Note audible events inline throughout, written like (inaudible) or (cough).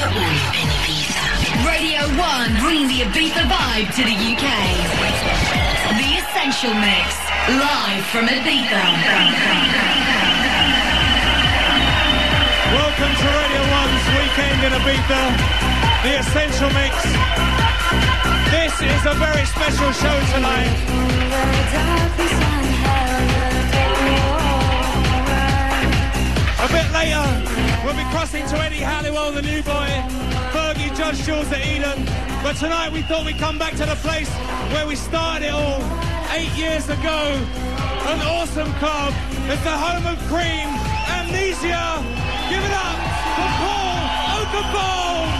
Radio 1 in Ibiza. Radio 1 bringing the Ibiza vibe to the UK. The Essential Mix. Live from Ibiza. Welcome to Radio 1's weekend in Ibiza. The Essential Mix. This is a very special show tonight. A bit later, we'll be crossing to Eddie Halliwell, the new boy, Fergie, Judge Jules at Eden. But tonight we thought we'd come back to the place where we started it all eight years ago. An awesome club. It's the home of Cream, Amnesia. Give it up for Paul Oakenfold.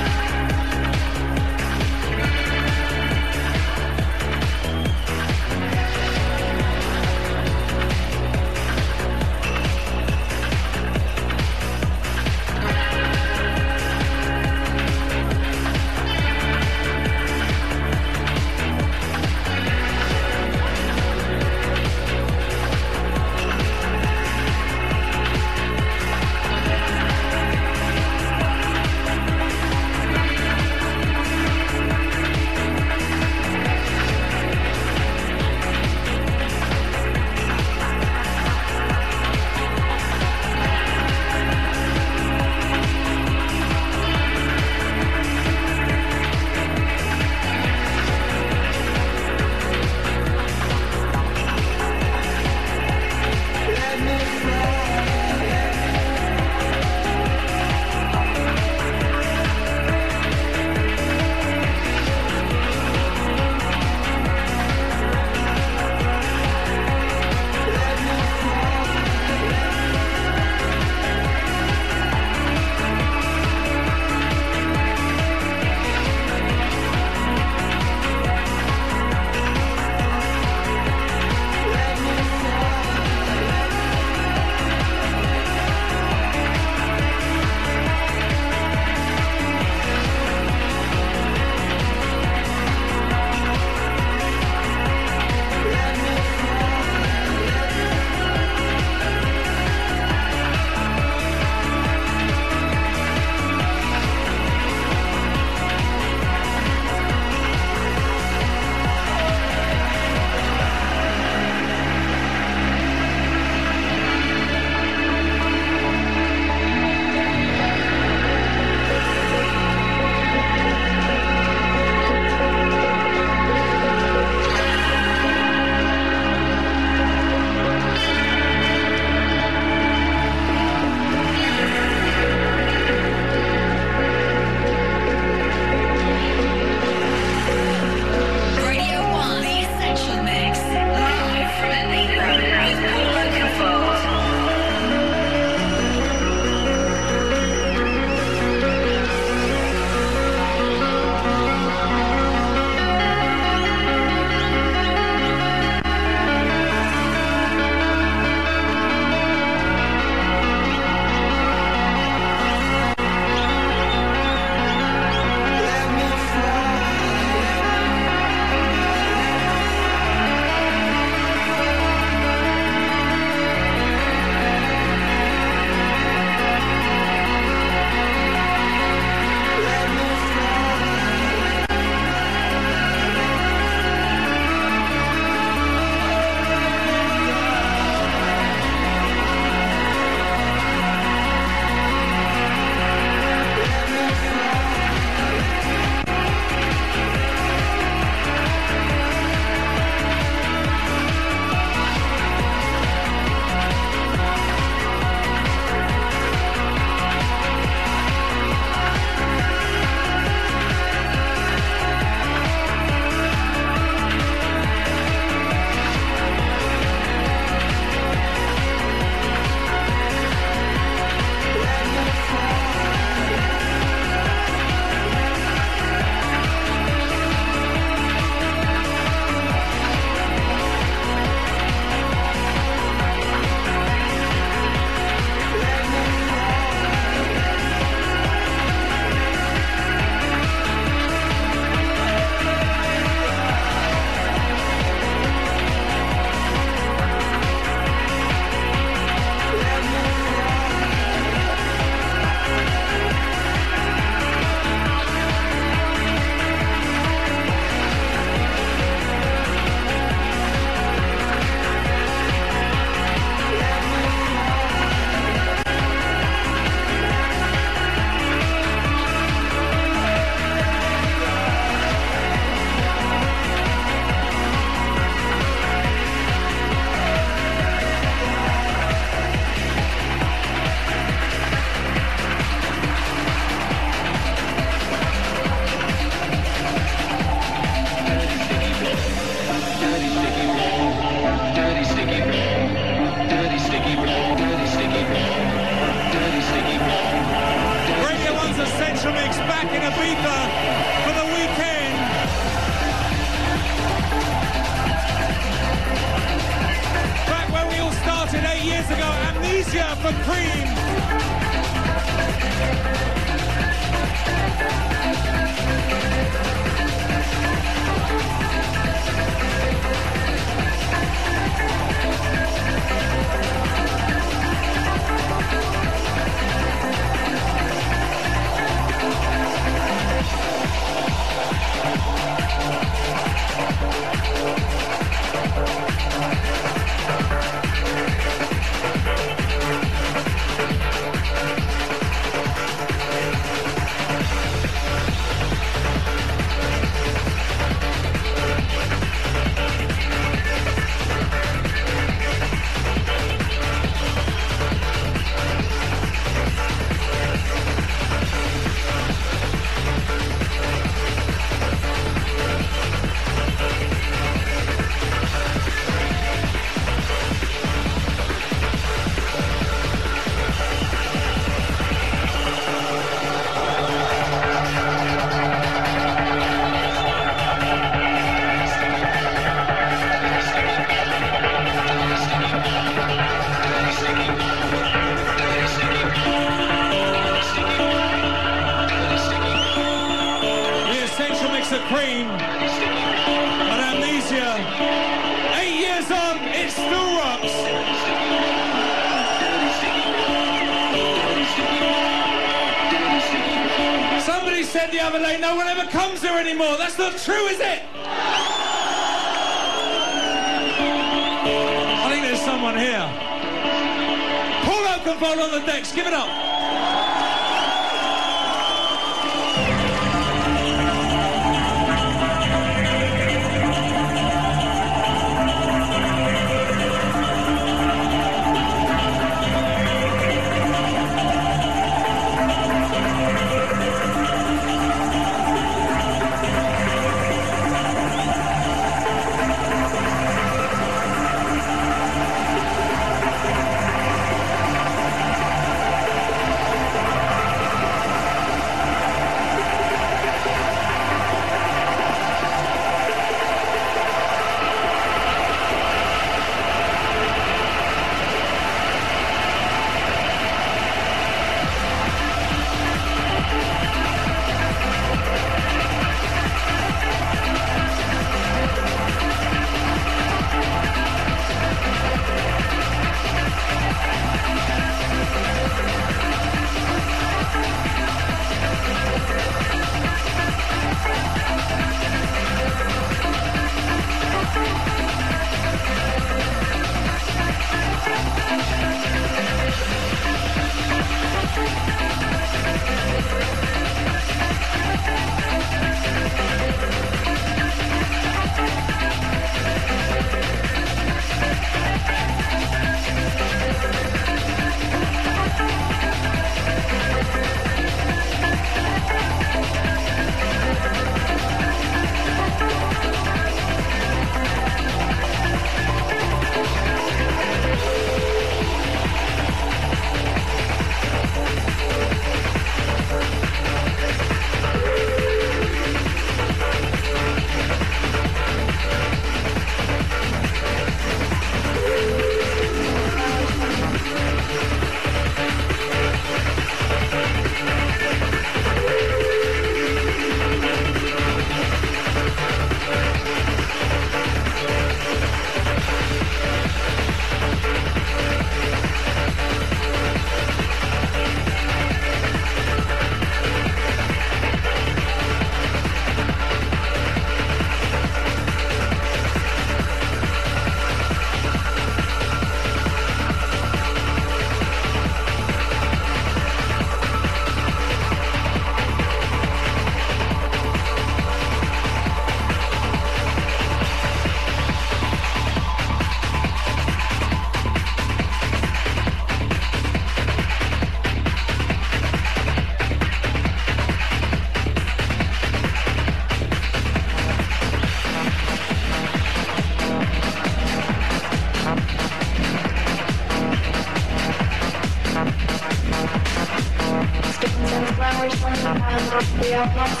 Thank you.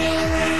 Yeah.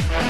Thank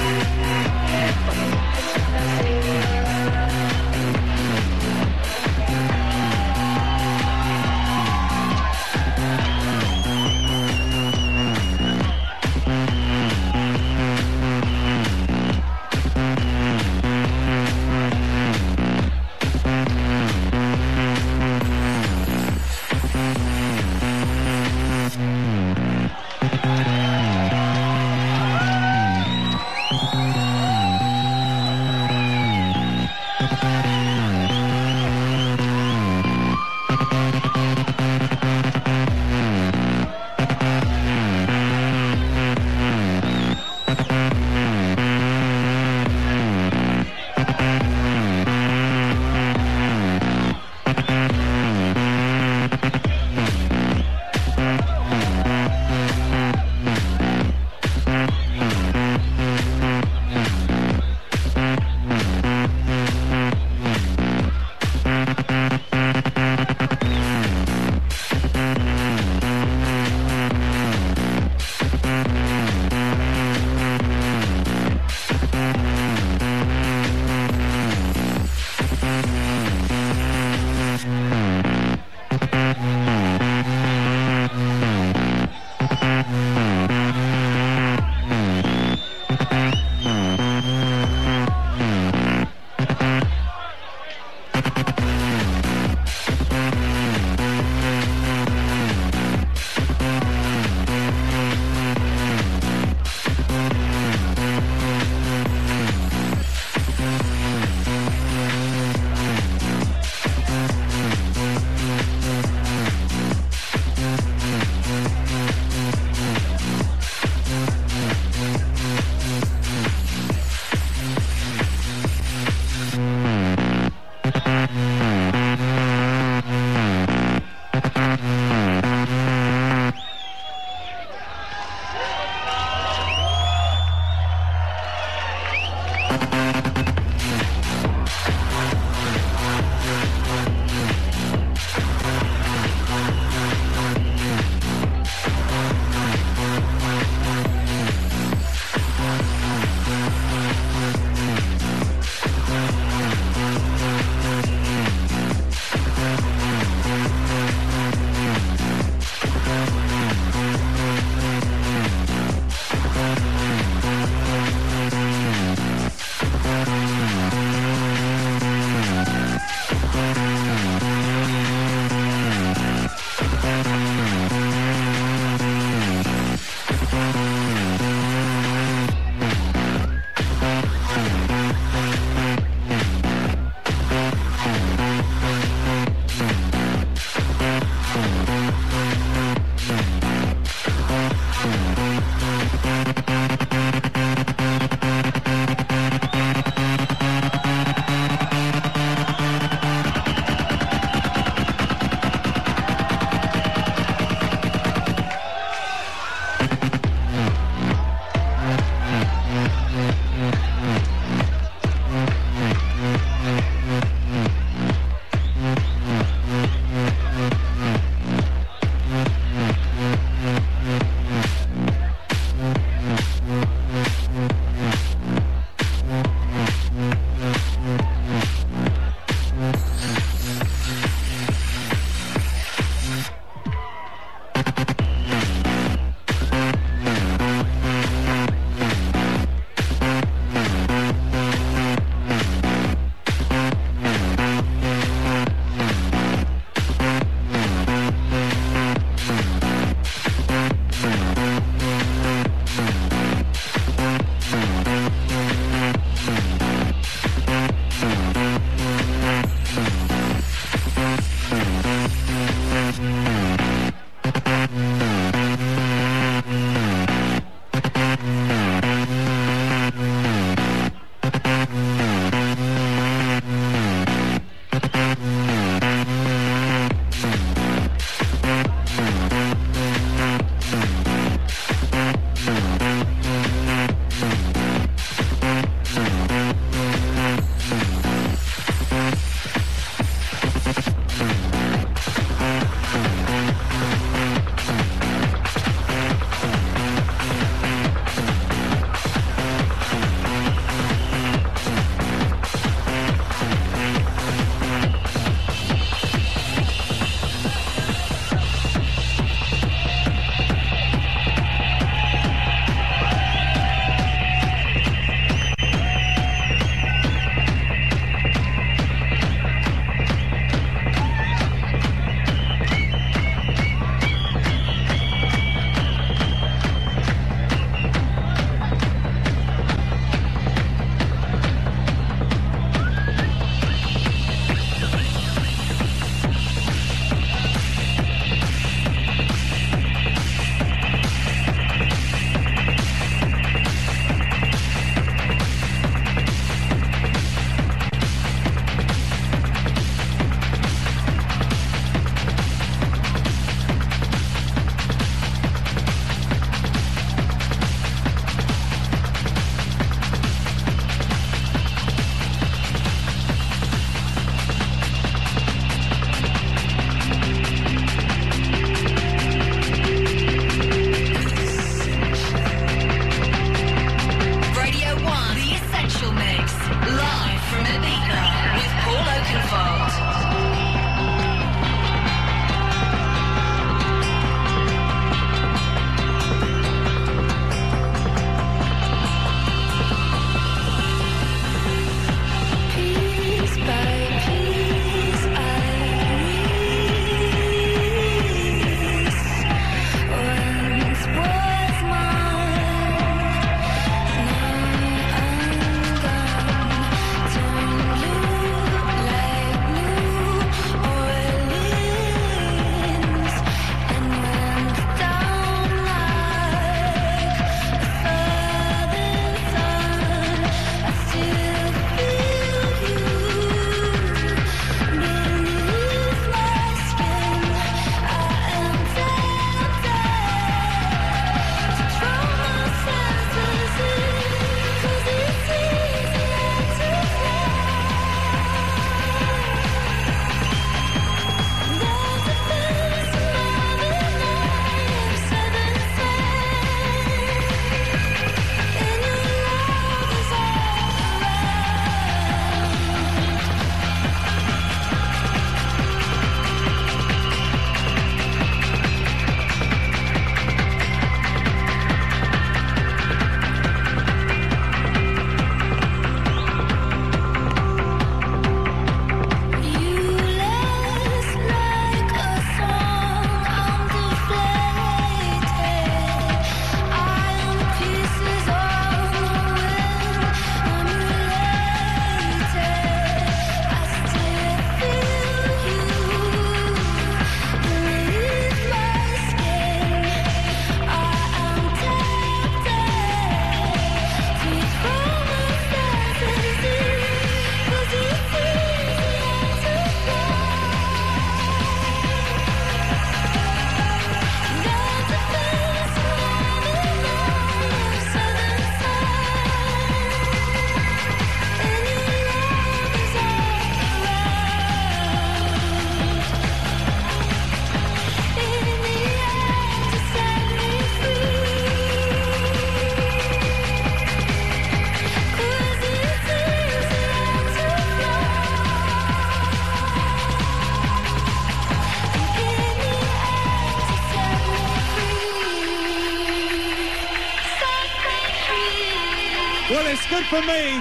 for me.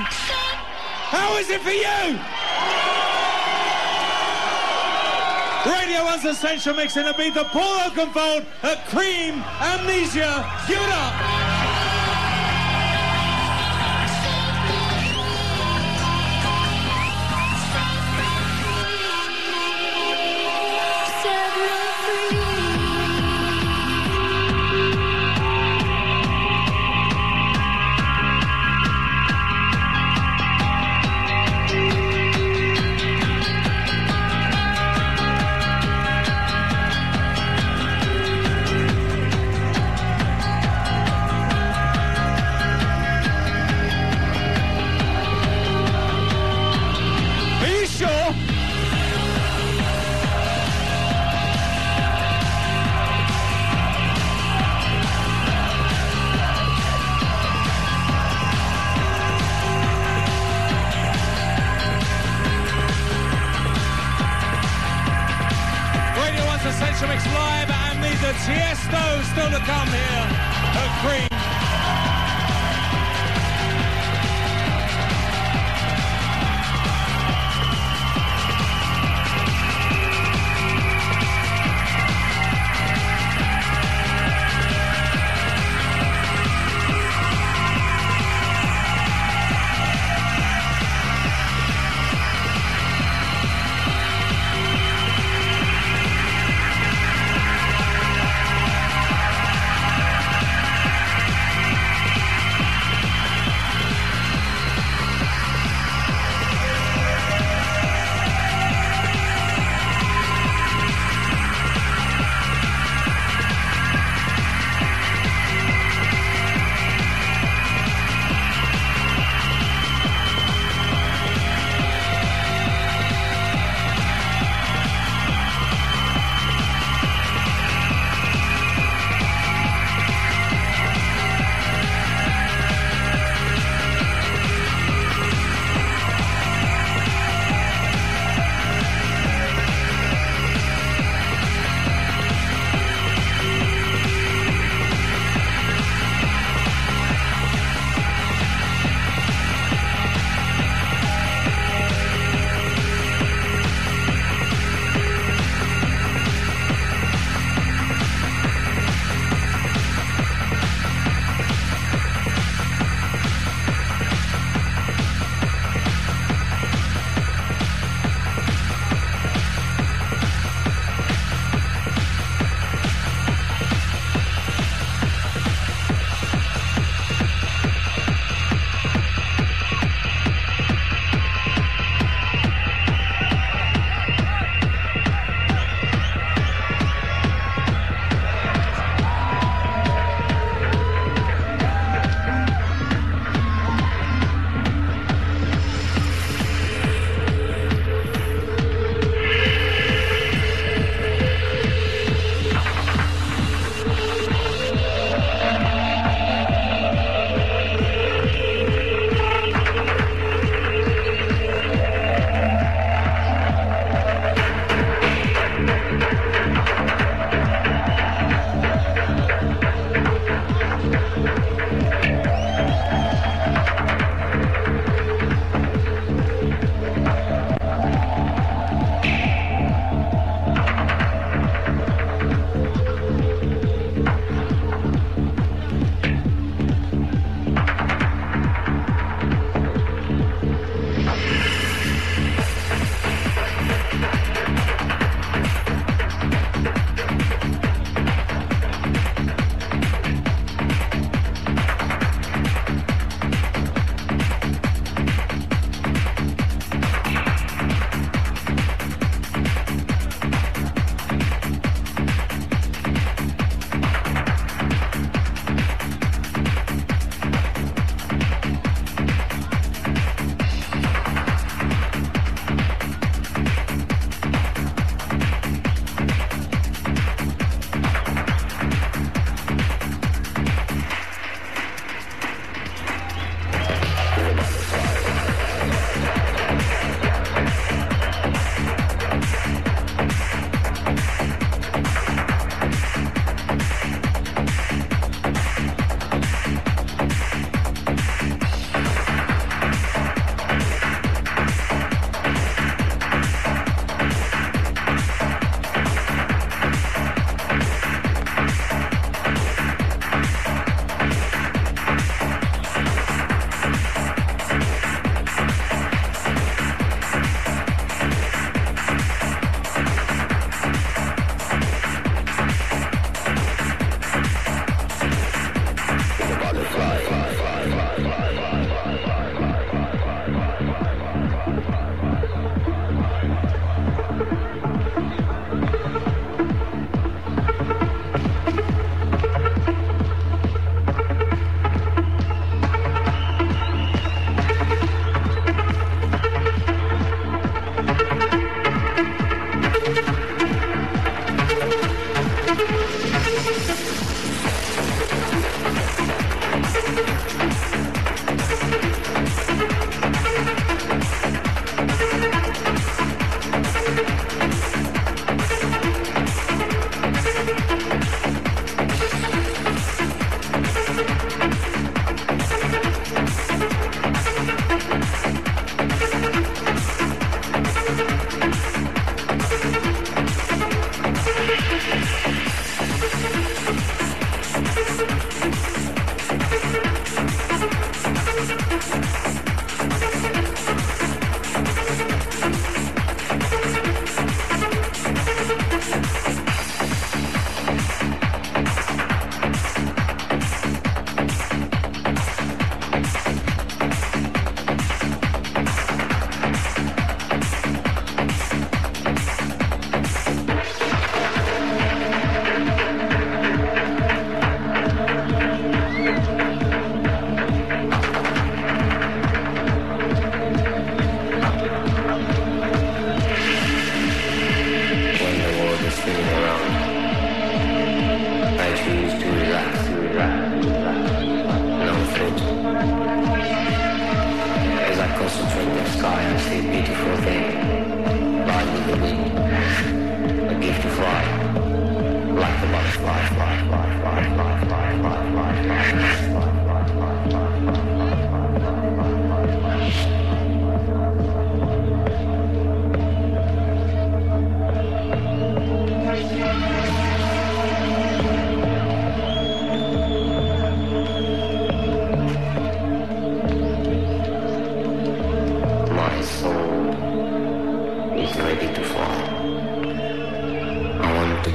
How is it for you? Radio 1's Essential Mix in Ibiza. Paul Oakenfold a Cream Amnesia. Give it up.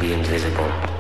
be invisible.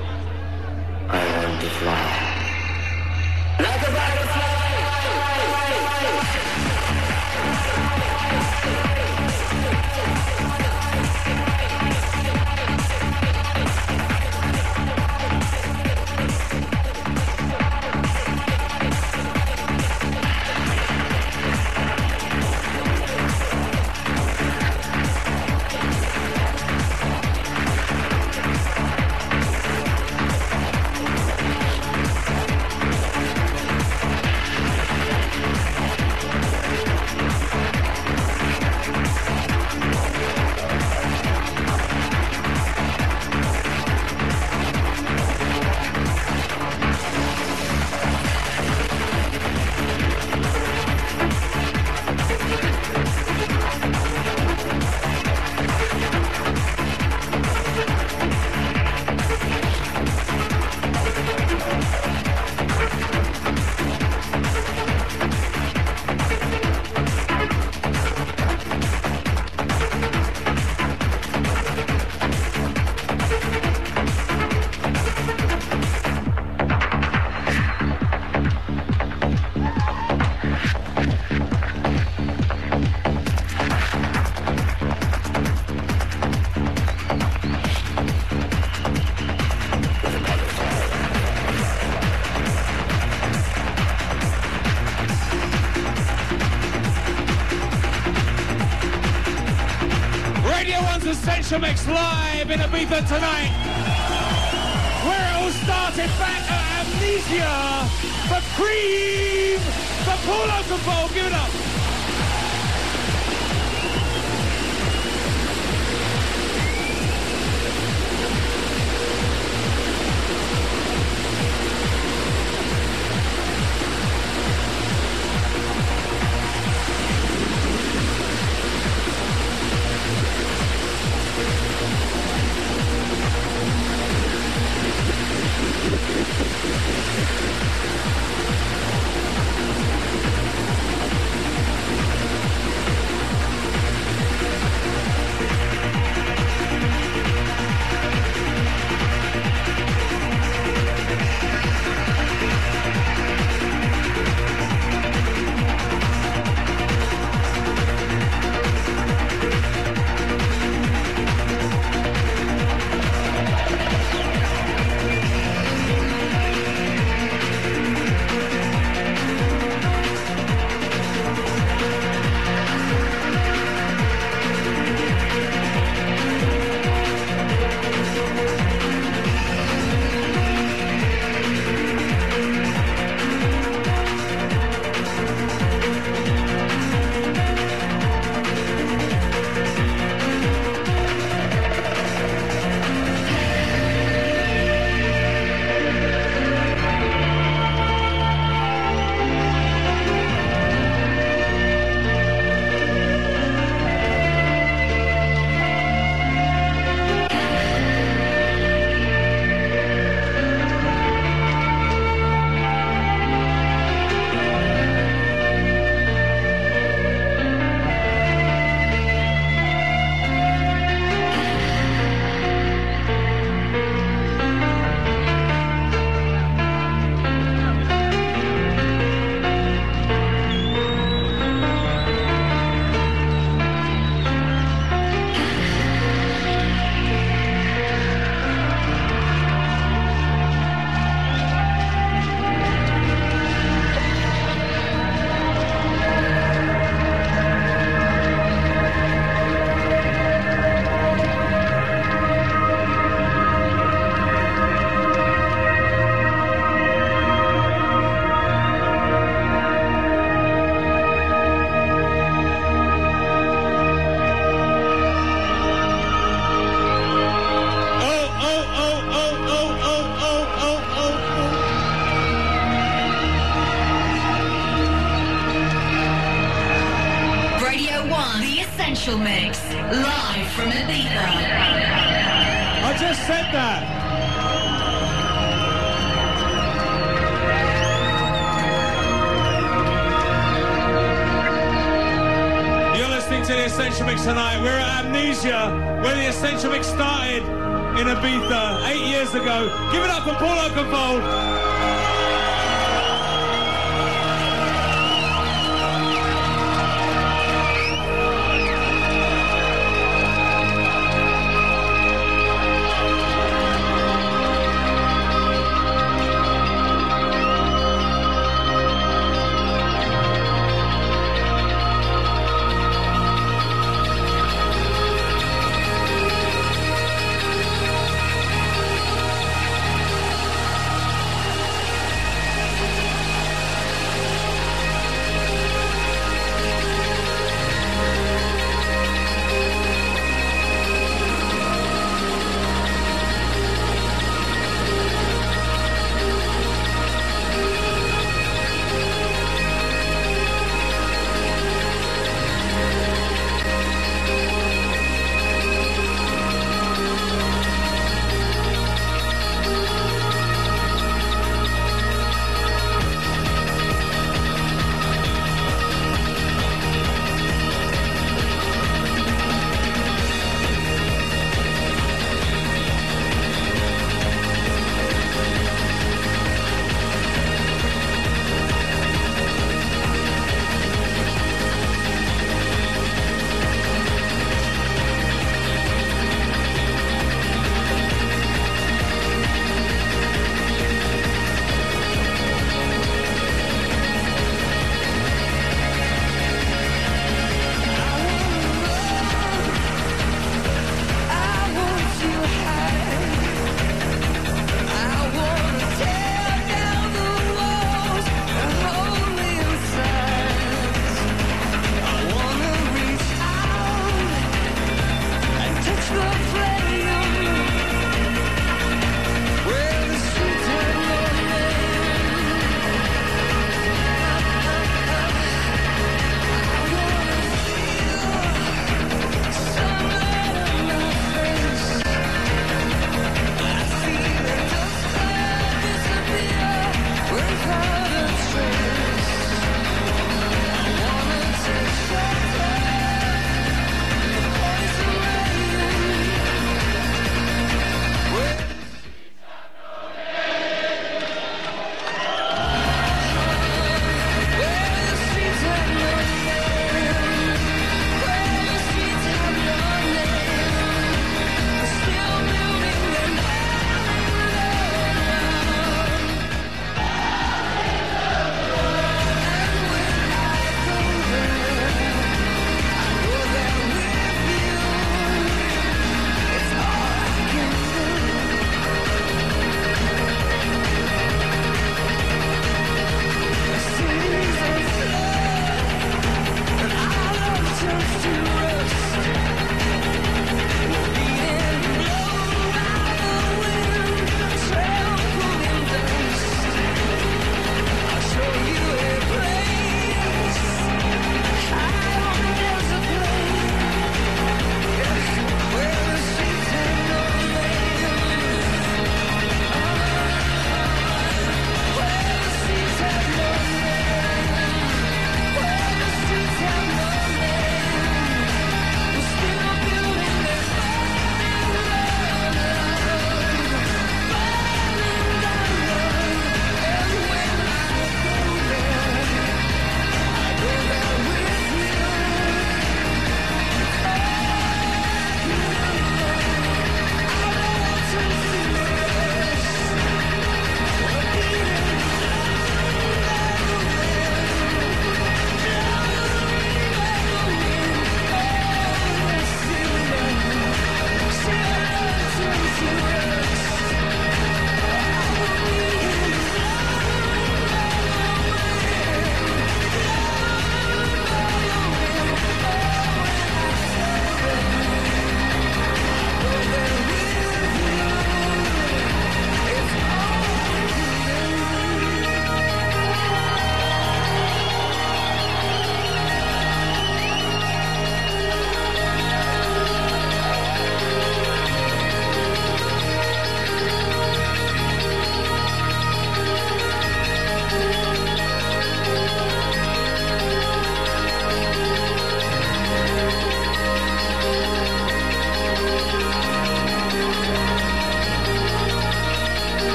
In Ibiza tonight.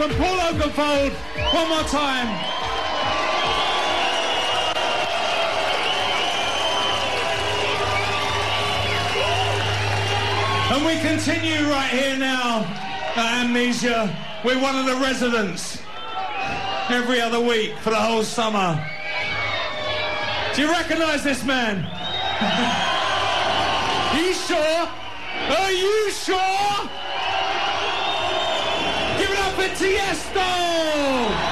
From Paul Oakenfold. One more time. And we continue right here now at Amnesia with one of the residents every other week for the whole summer. Do you recognize this man? (laughs) you sure? Are you Tiesto!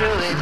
really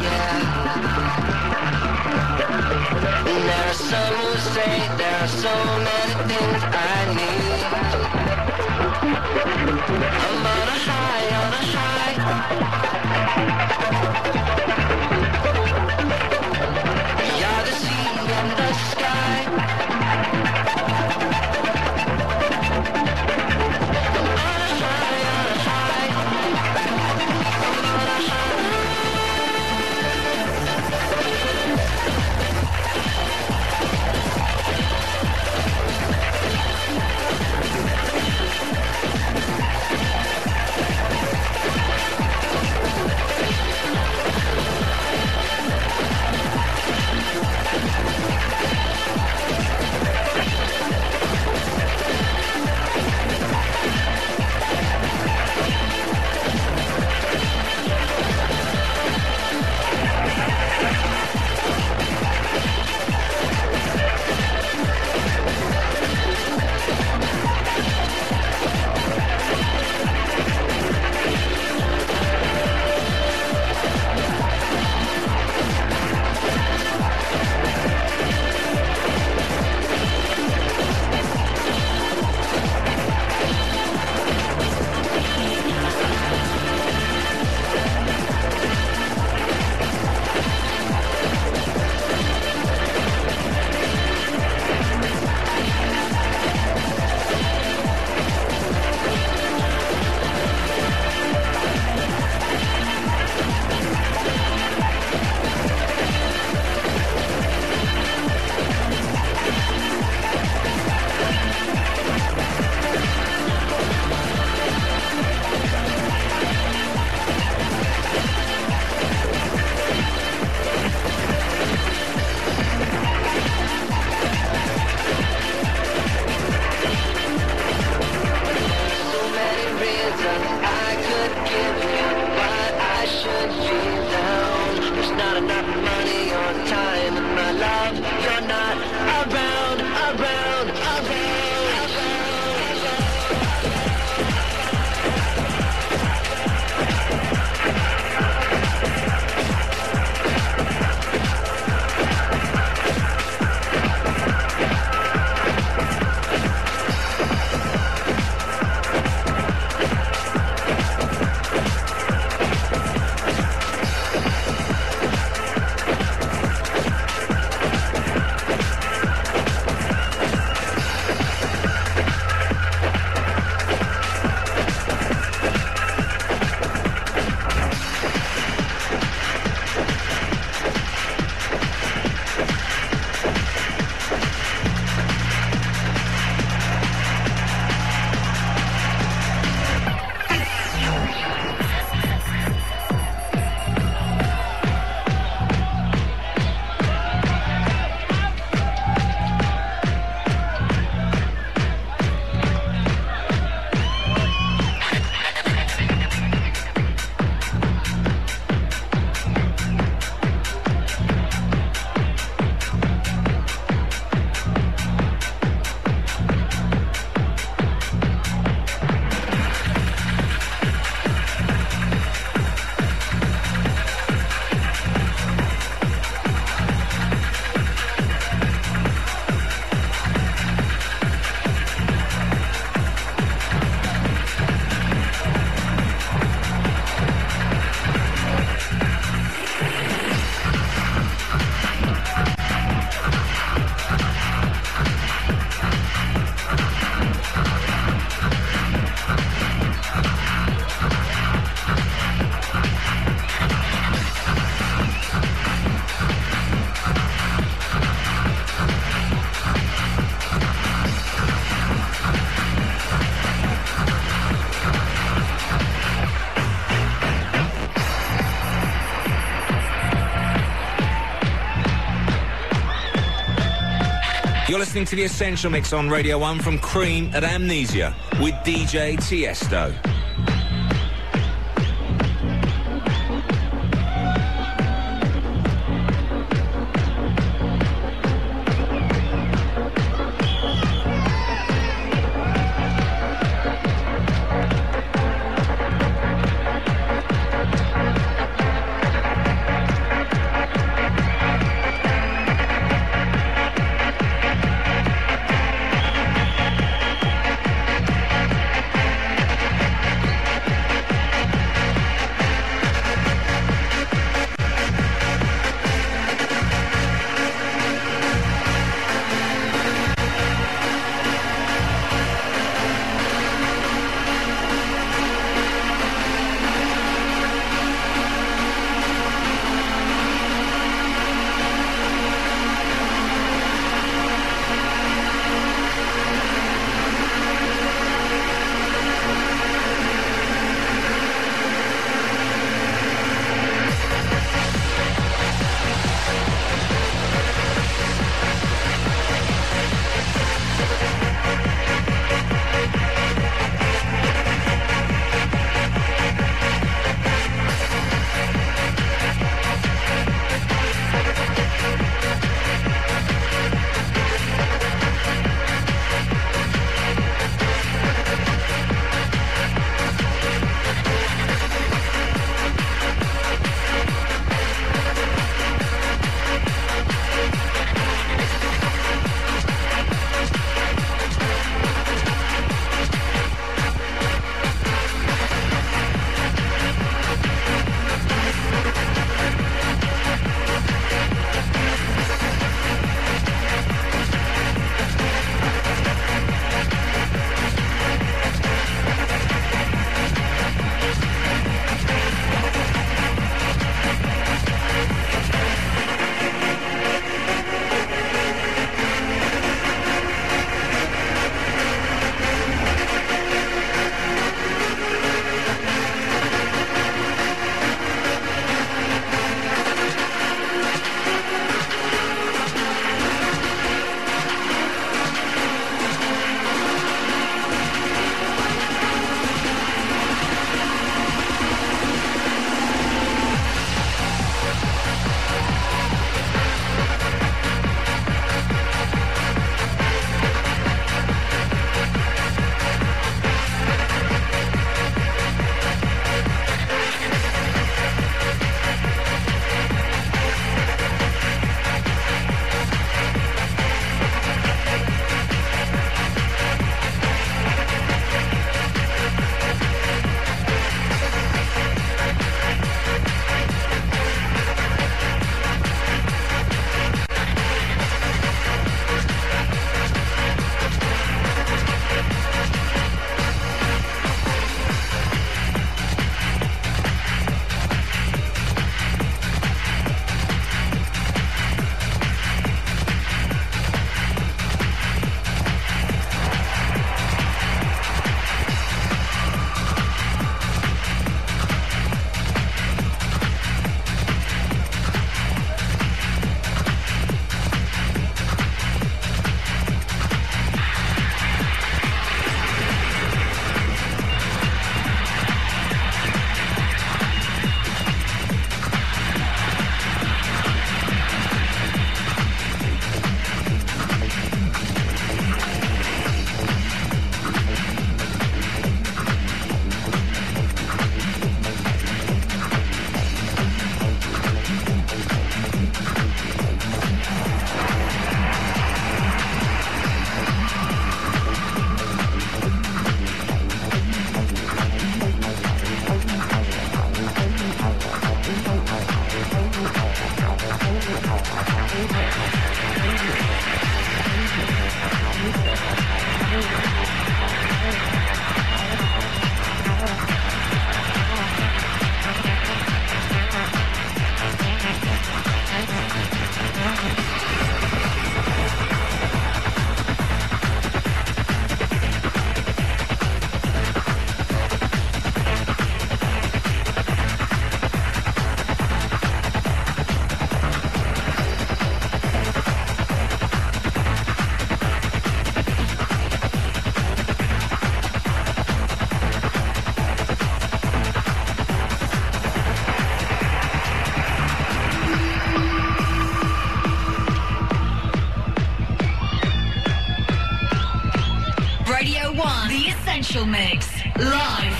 You're listening to The Essential Mix on Radio 1 from Cream at Amnesia with DJ Tiesto.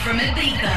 From Ibiza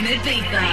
in Ibiza.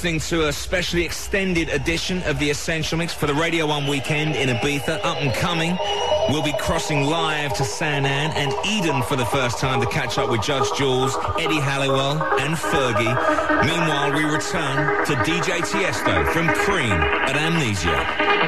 Listening to a specially extended edition of the Essential Mix for the Radio 1 weekend in Ibiza, up and coming. We'll be crossing live to San An and Eden for the first time to catch up with Judge Jules, Eddie Halliwell and Fergie. Meanwhile, we return to DJ Tiesto from Cream at Amnesia.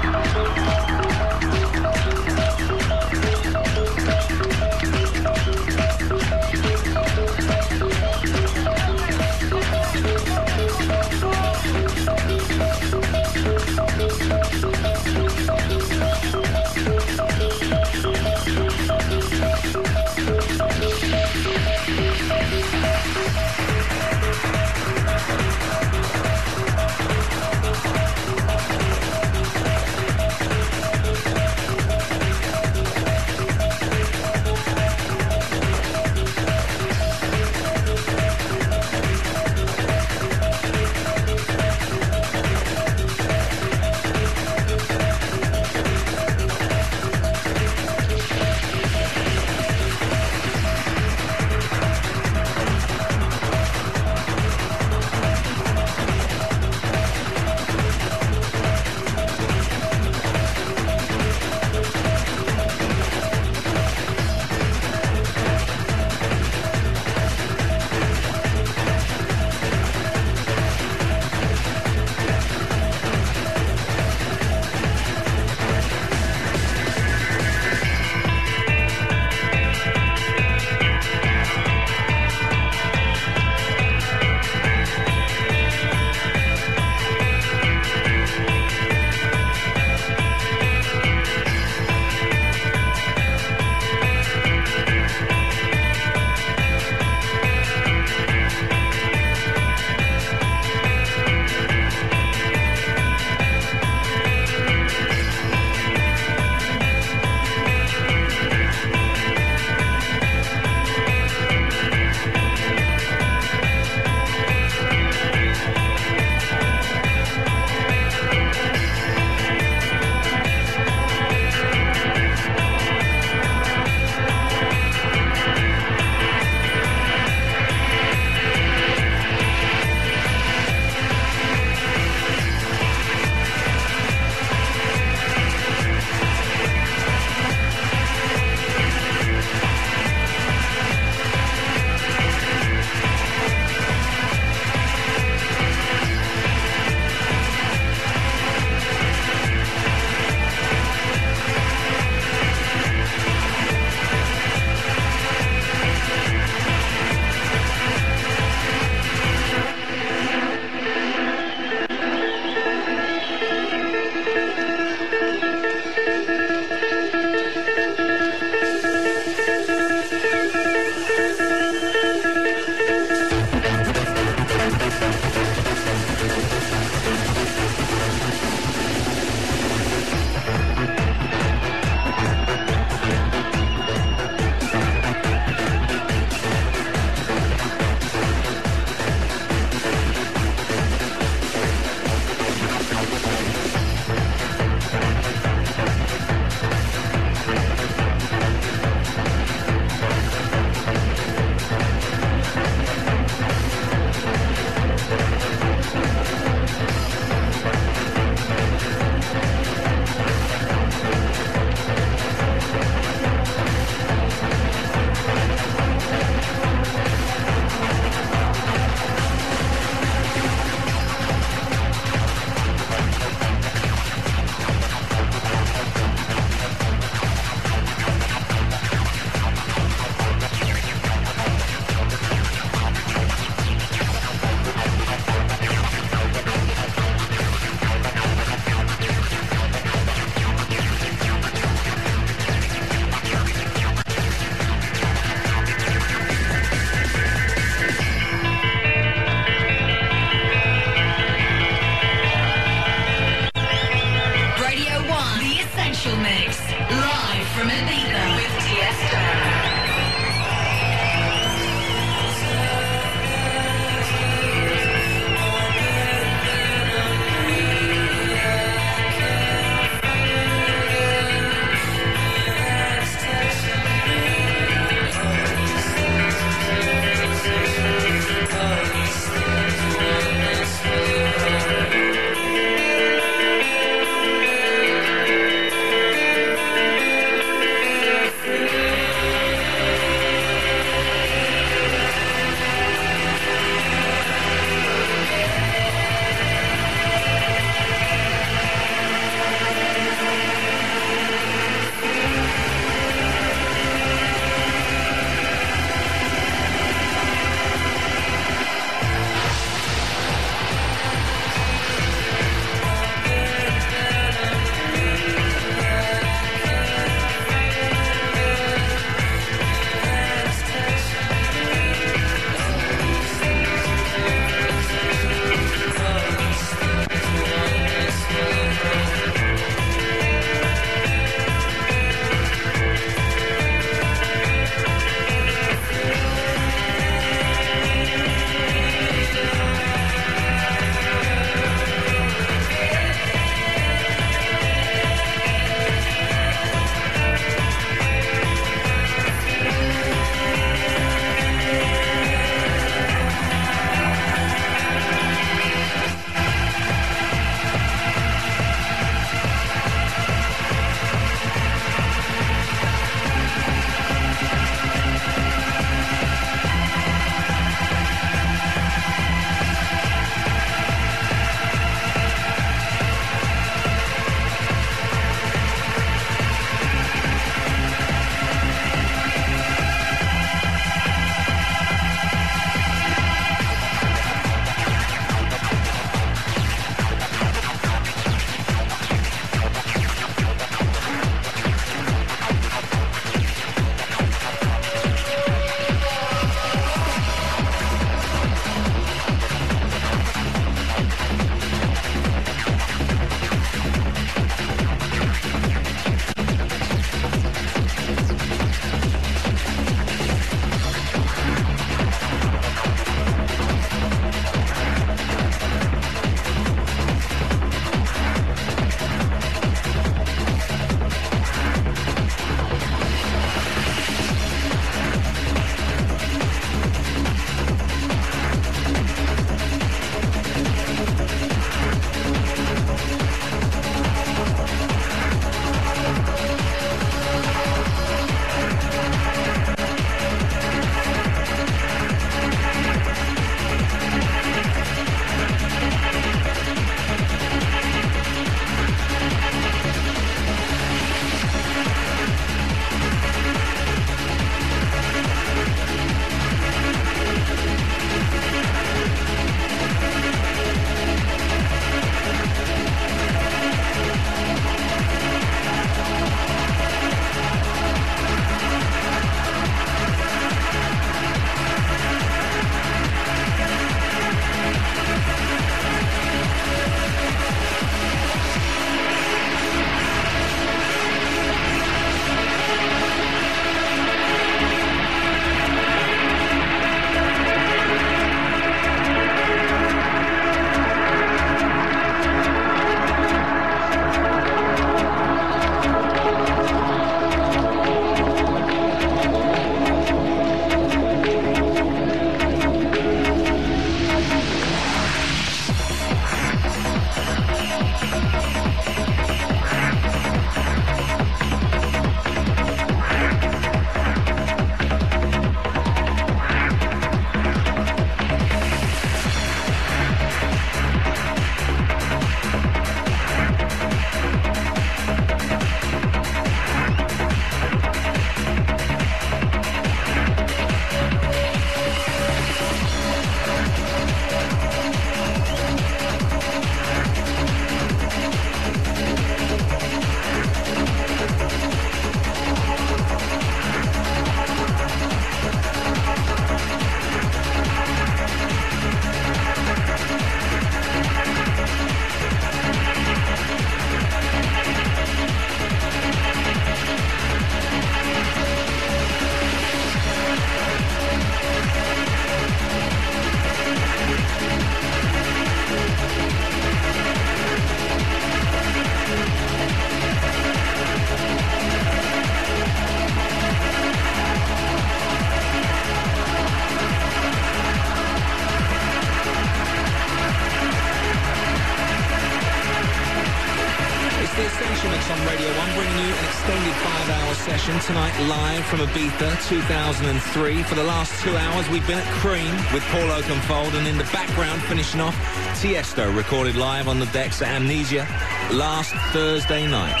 2003. For the last two hours, we've been at Cream with Paul Oakenfold, and in the background, finishing off, Tiesto, recorded live on the decks at Amnesia last Thursday night.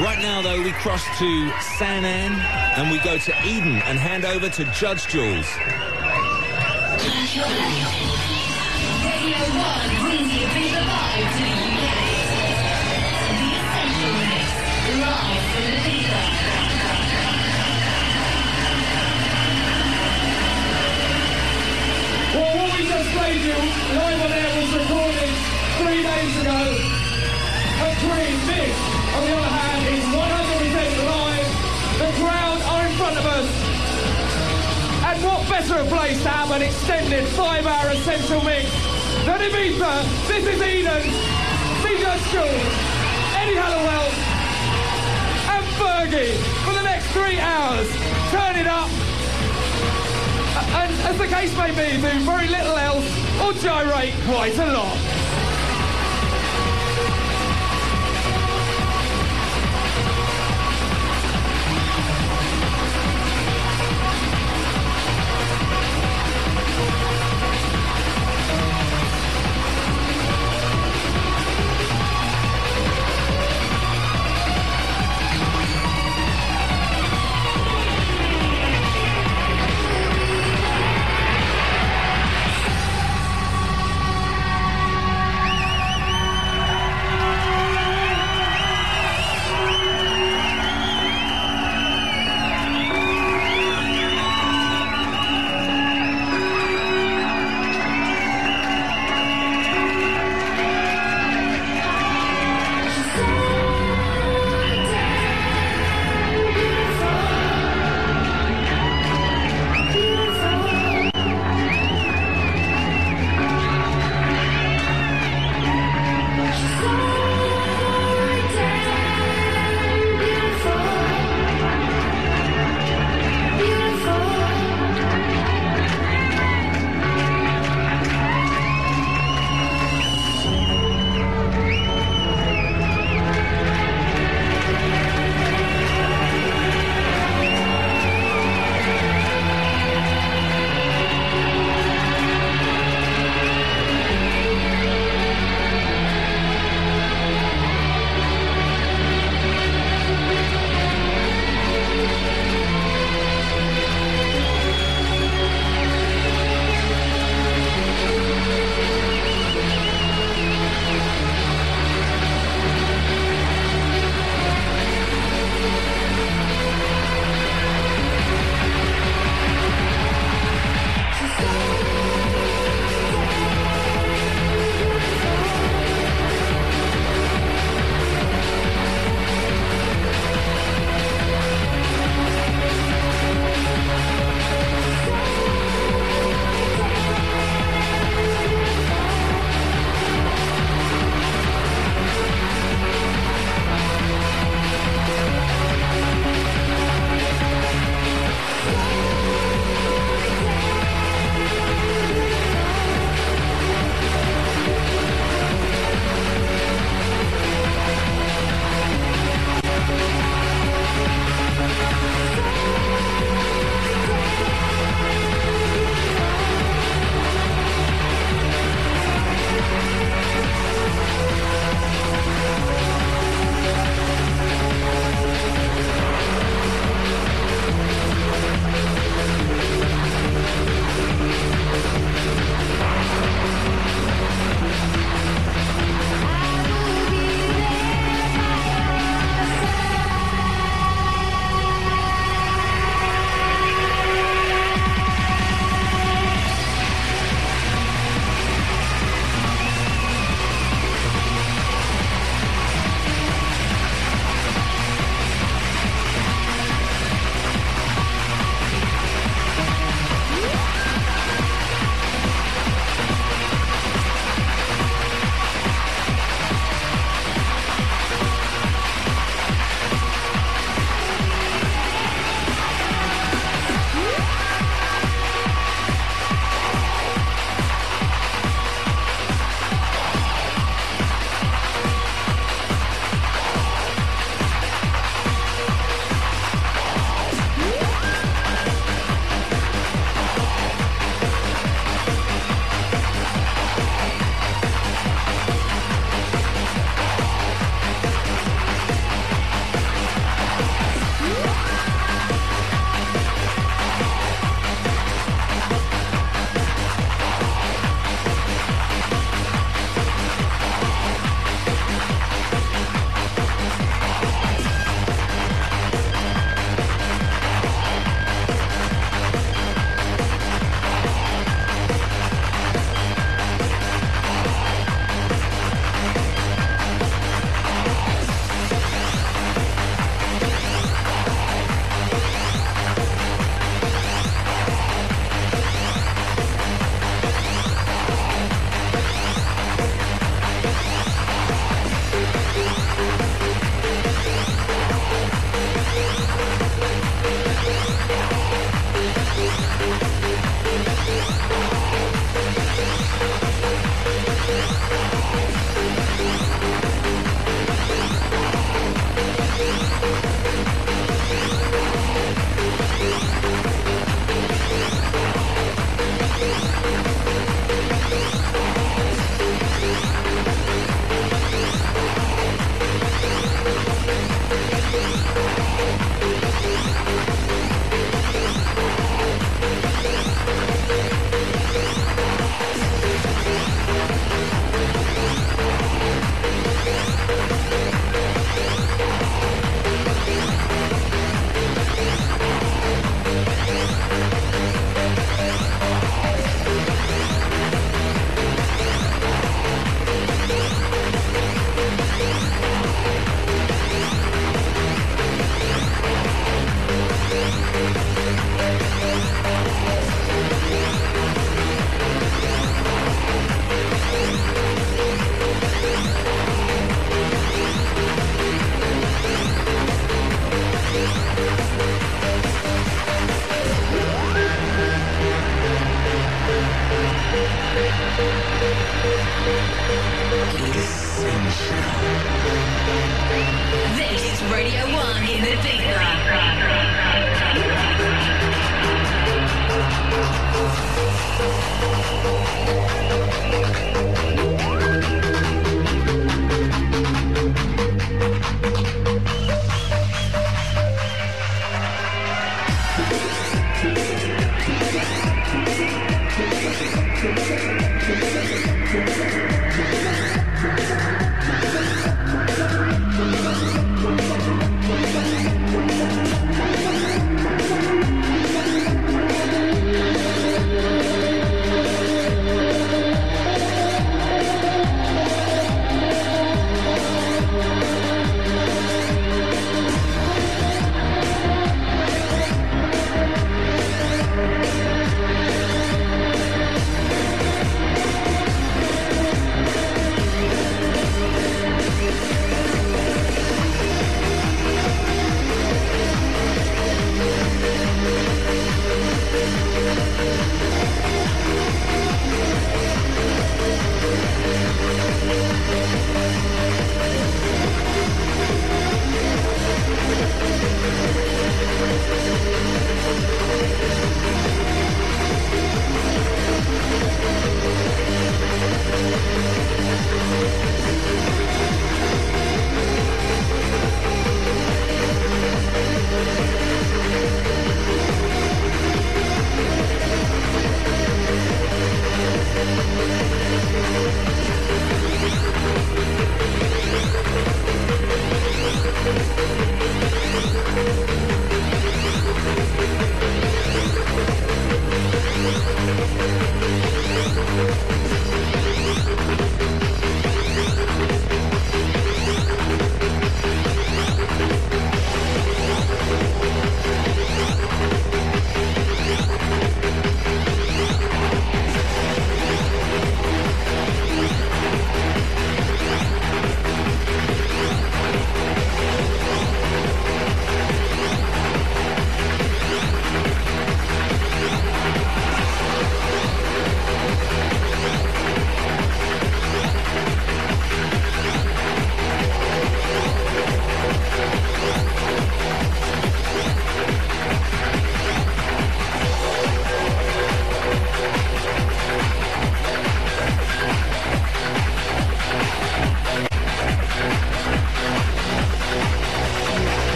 Right now, though, we cross to San An, and we go to Eden and hand over to Judge Jules. Radio 1 brings vibe to the Played you live on air was recorded three days ago. A dream. This, on the other hand, is 100% live. The crowd are in front of us. And what better a place to have an extended five-hour essential mix than Ibiza? This is Eden, CJ Jules, Eddie Halliwell, and Fergie for the next three hours. Turn it up. As the case may be, do very little else or gyrate quite a lot.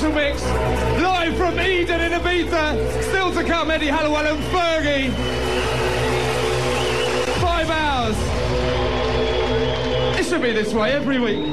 Essential Mix, live from Eden in Ibiza. Still to come, Eddie Halliwell and Fergie. Five hours. It should be this way every week.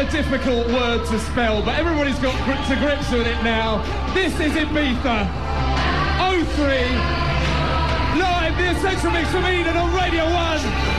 A difficult word to spell, but everybody's got to grips with it now. This is Ibiza. 03. Live, the Essential Mix from Eden on Radio 1.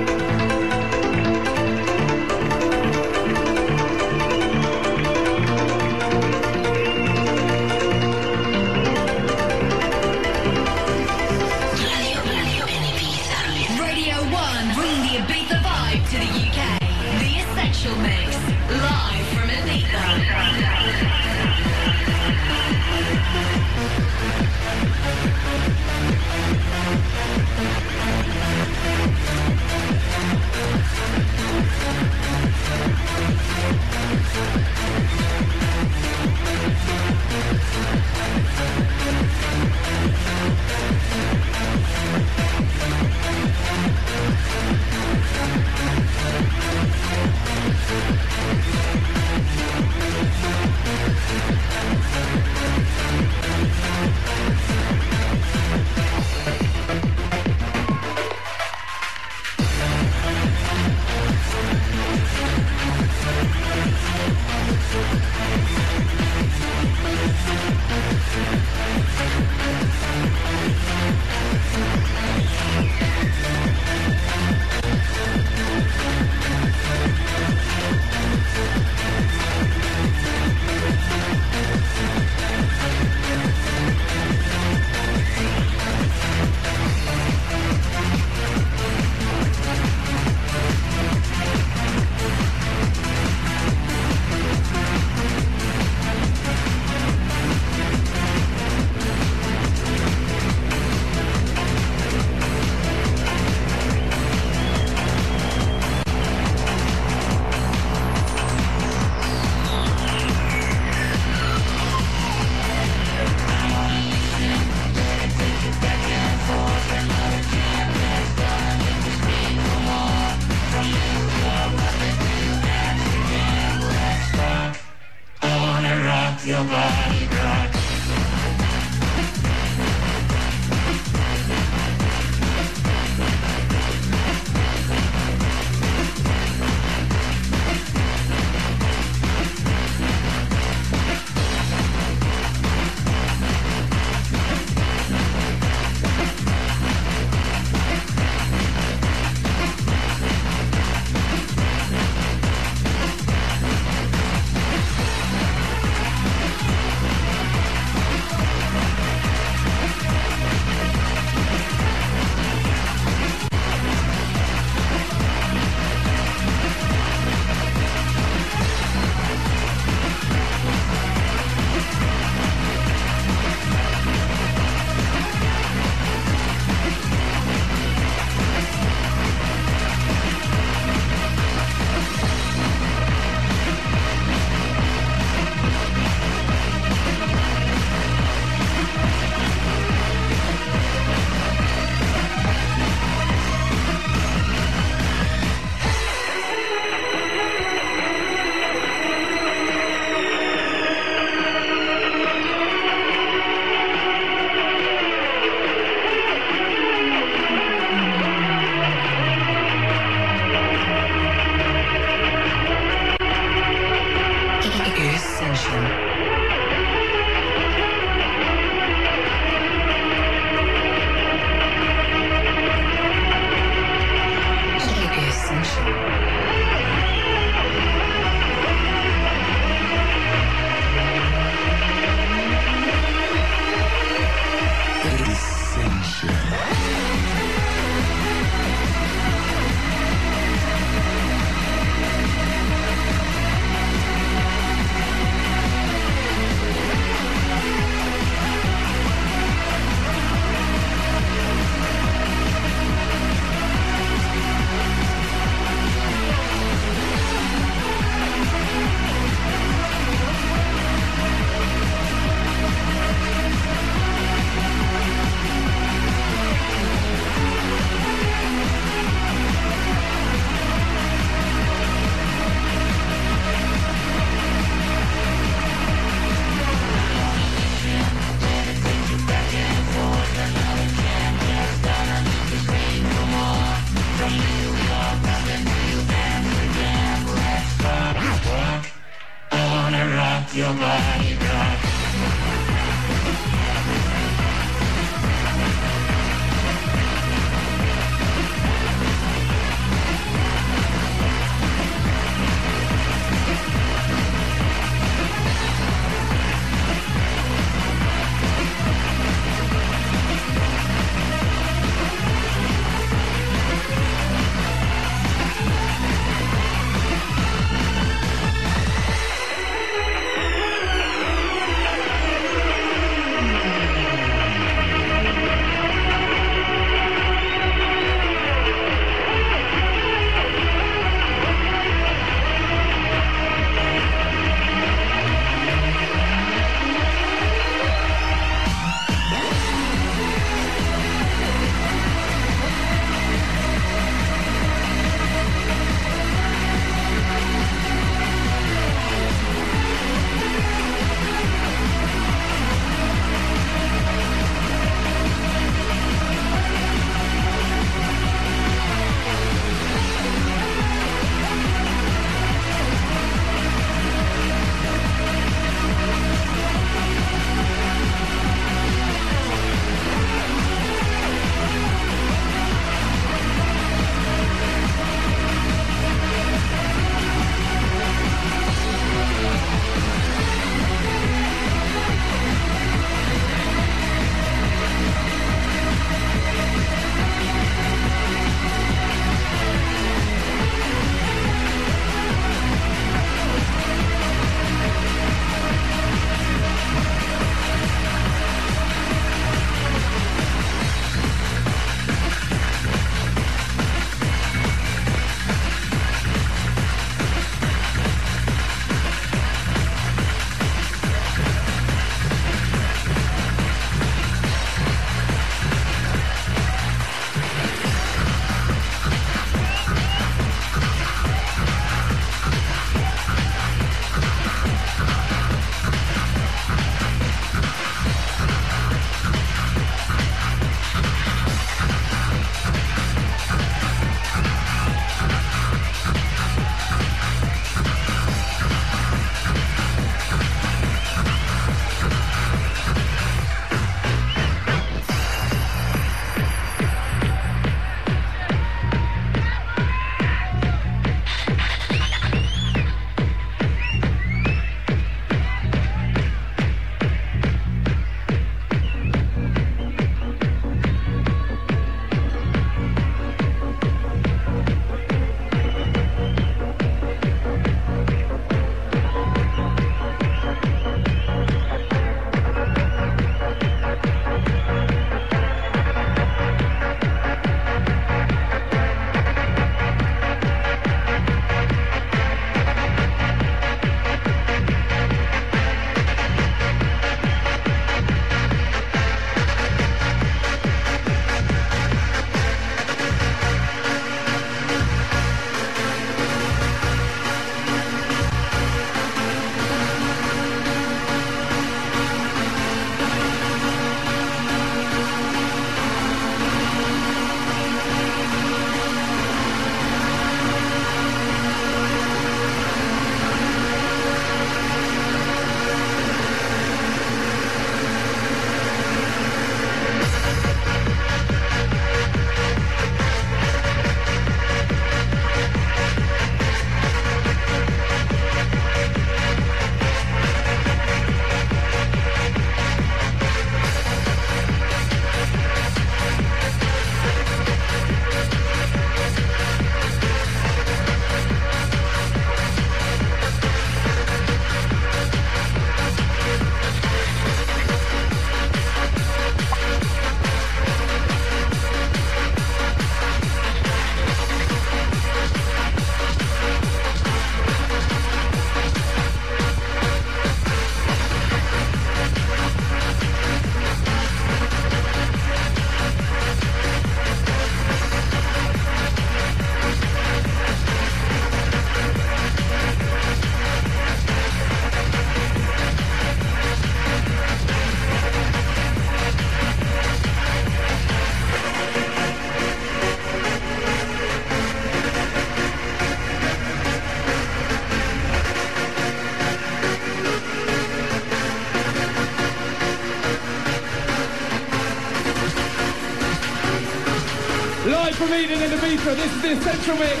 From Eden in Ibiza. This is the Essential Mix.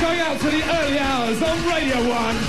Going out to the early hours on Radio 1.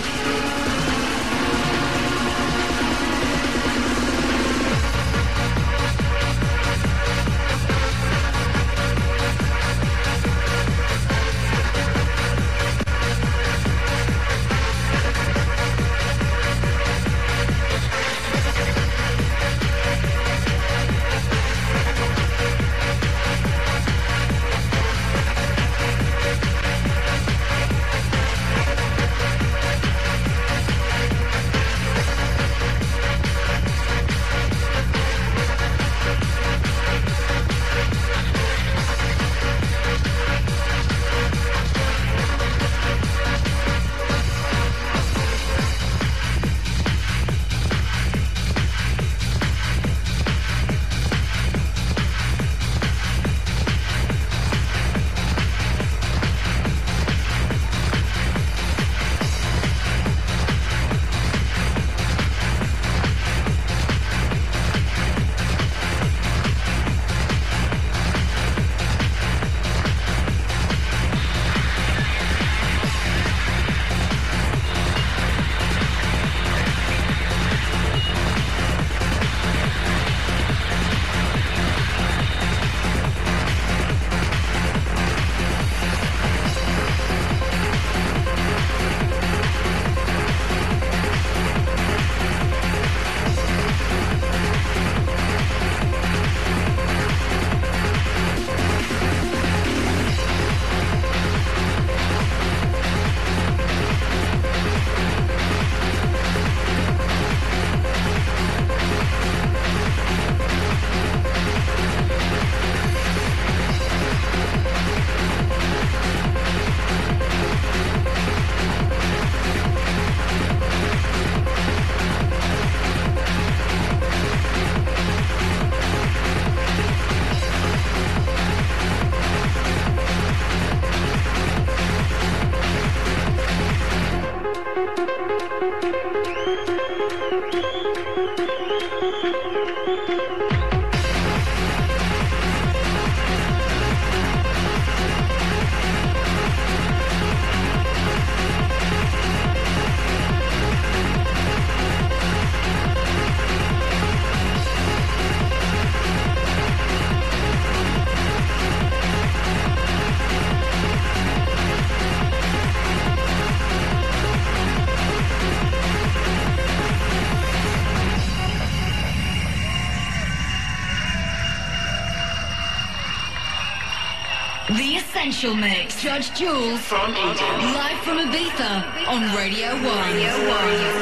Essential Mix. Judge Jules from Eden. Live from Ibiza on Radio 1. Radio 1.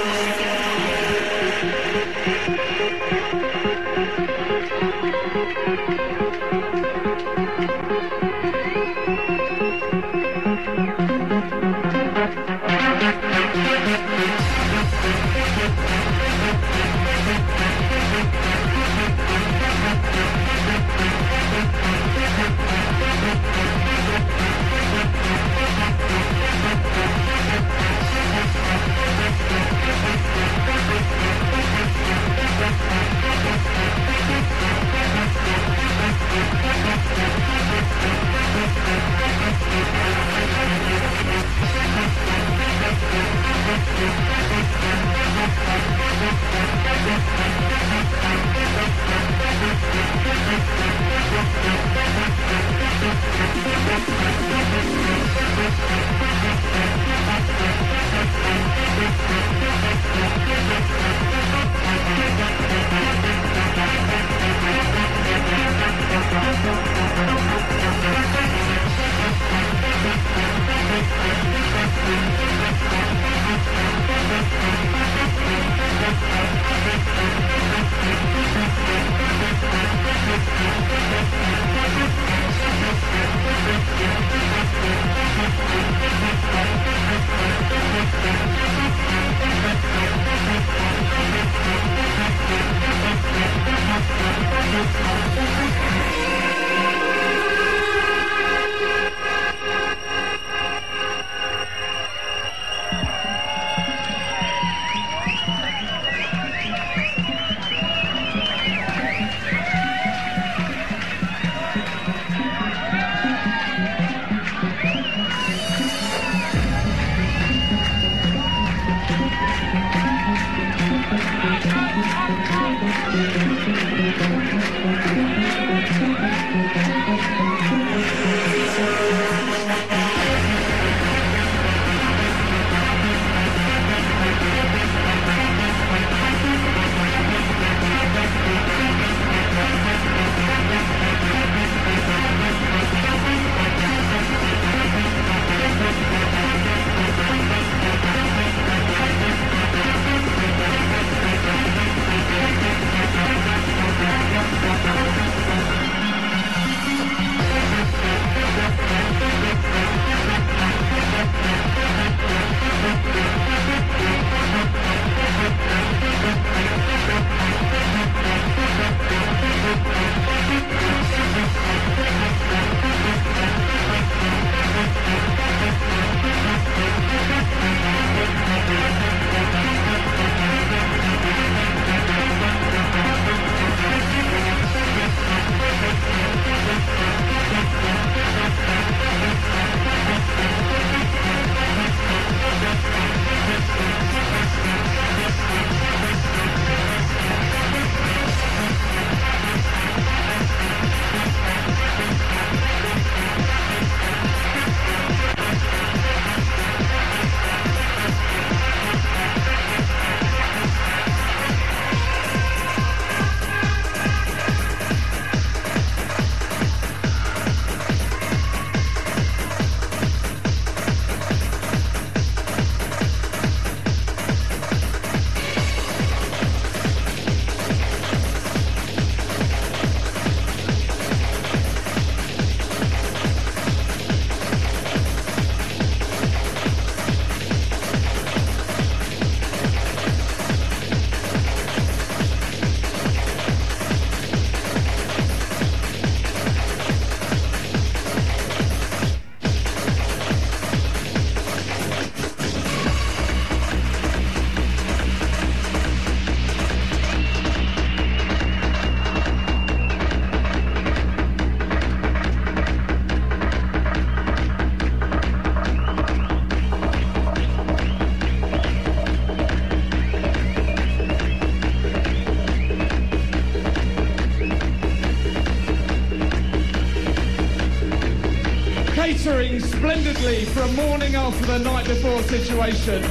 recovering splendidly from morning after the night before situation.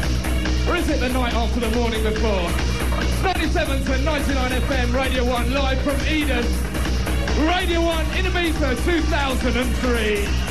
Or is it the night after the morning before? 97 to 99 FM, Radio 1, live from Eden. Radio 1 in Ibiza 2003.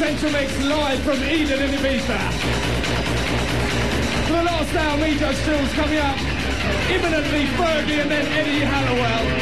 Essential Mix live from Eden in Ibiza. For the last hour, Judge Jules, coming up. Imminently, Fergie and then Eddie Halliwell.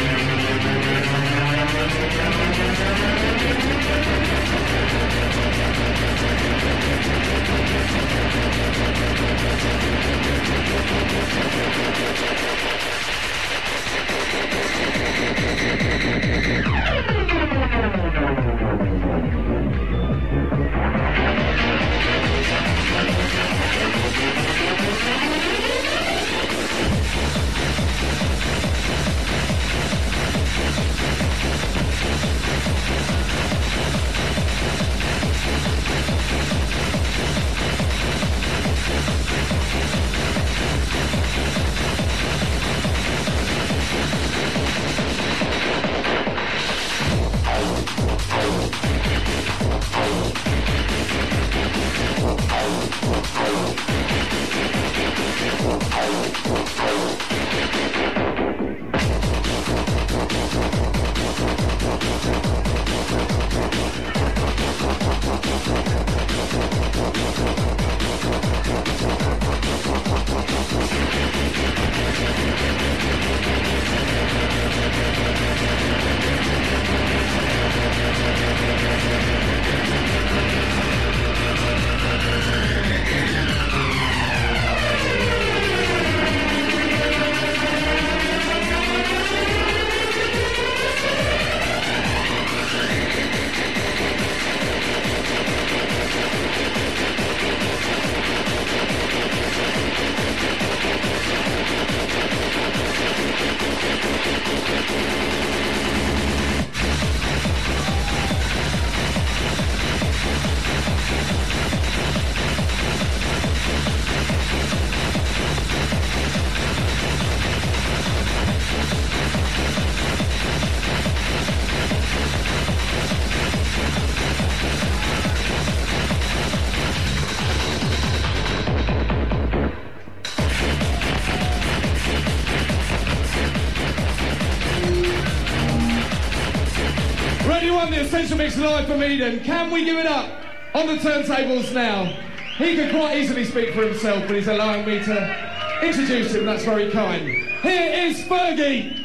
Live from Eden. Can we give it up on the turntables now? He could quite easily speak for himself, but he's allowing me to introduce him. That's very kind. Here is Fergie.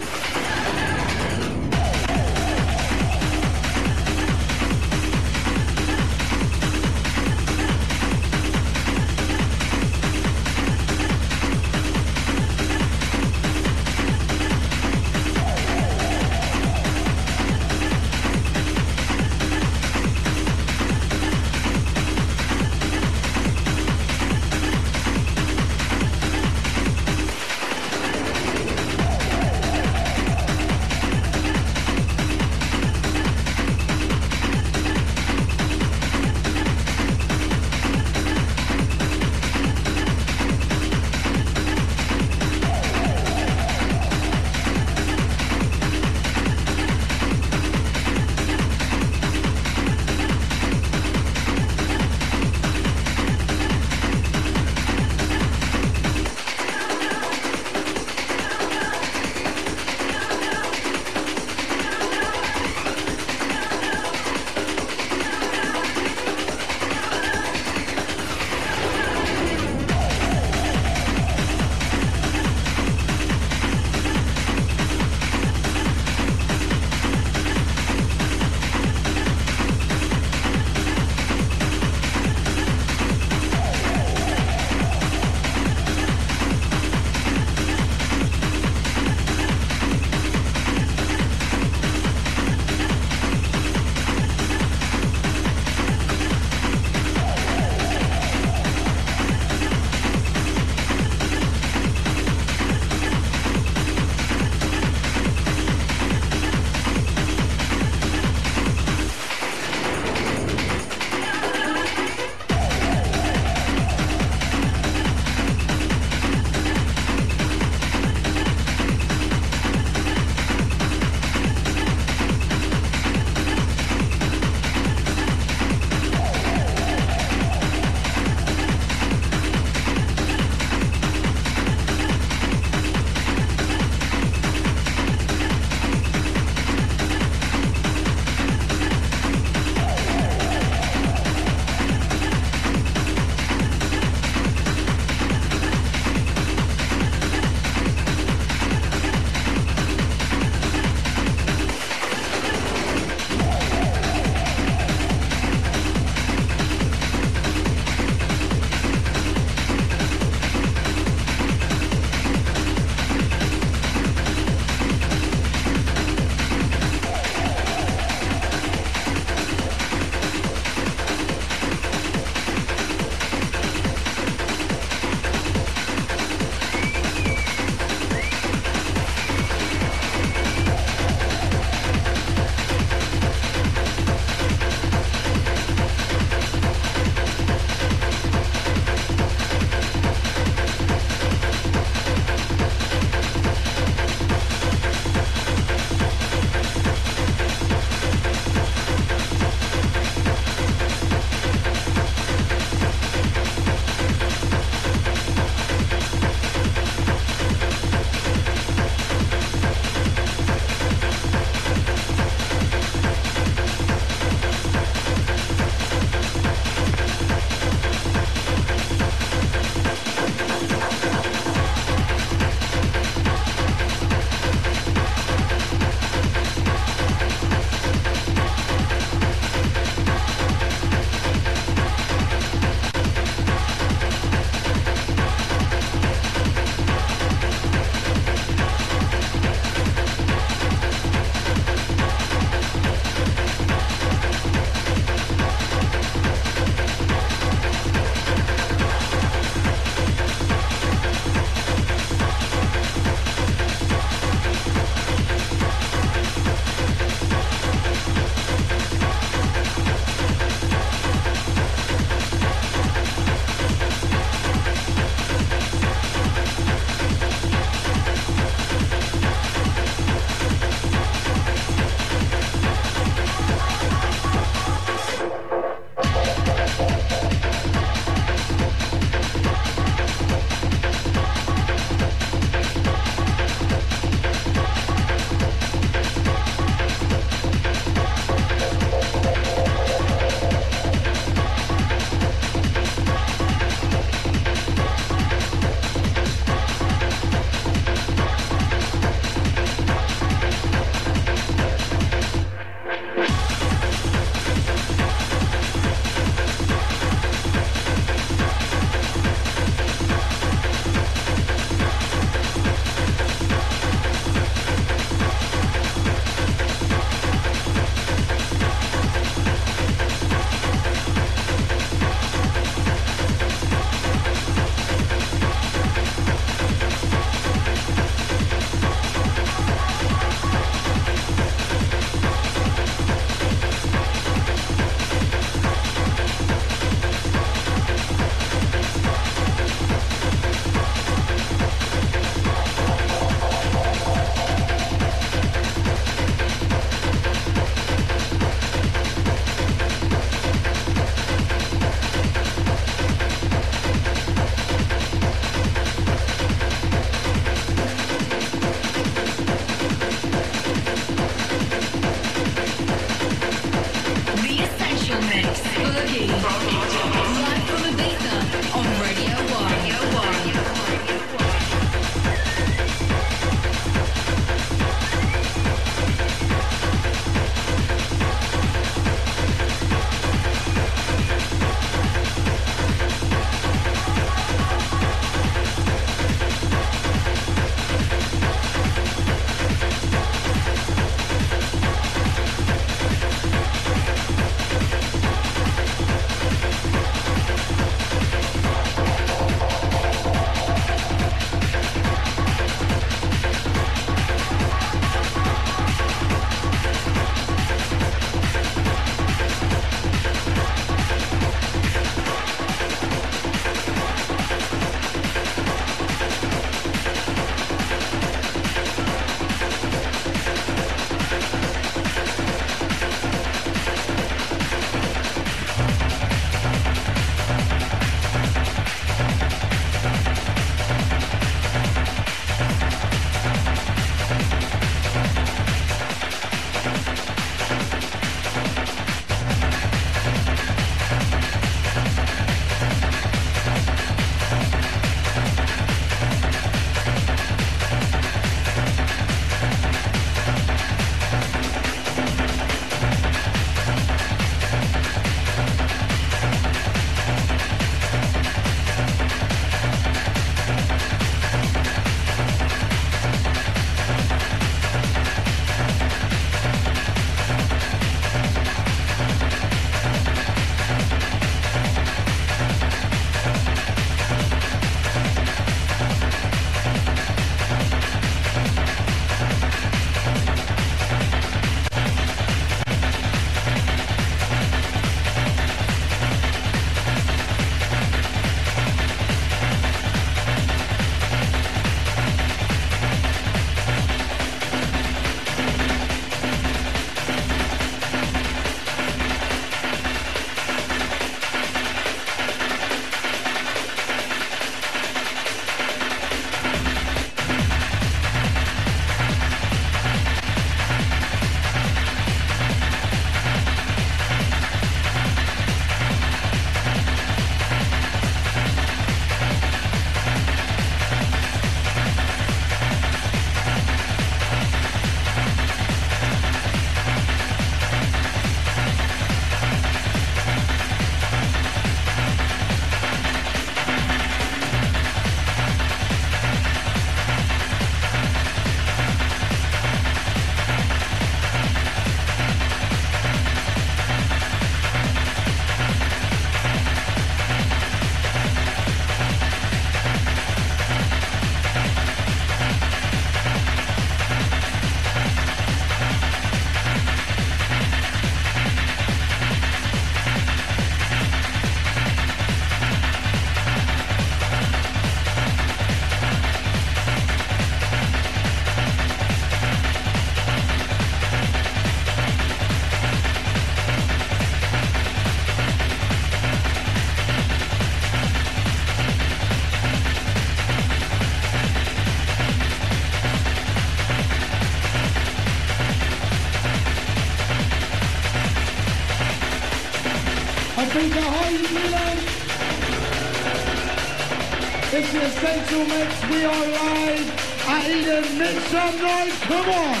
It's the Essential Mix. We are live at Eden. Make some noise. Come on.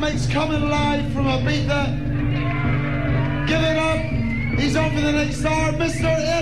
Mix coming live from Ibiza. Give it up. He's on for the next hour. Mr.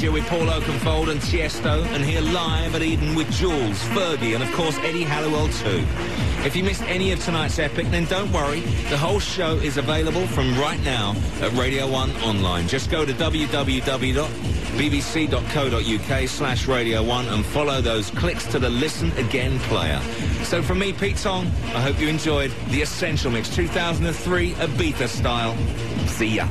Amnesia with Paul Oakenfold and Tiesto, and here live at Eden with Jules, Fergie, and of course Eddie Halliwell too. If you missed any of tonight's epic, then don't worry. The whole show is available from right now at Radio 1 online. Just go to www.bbc.co.uk slash Radio 1 and follow those clicks to the Listen Again player. So from me, Pete Tong, I hope you enjoyed the Essential Mix 2003 Ibiza style. See ya.